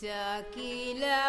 takila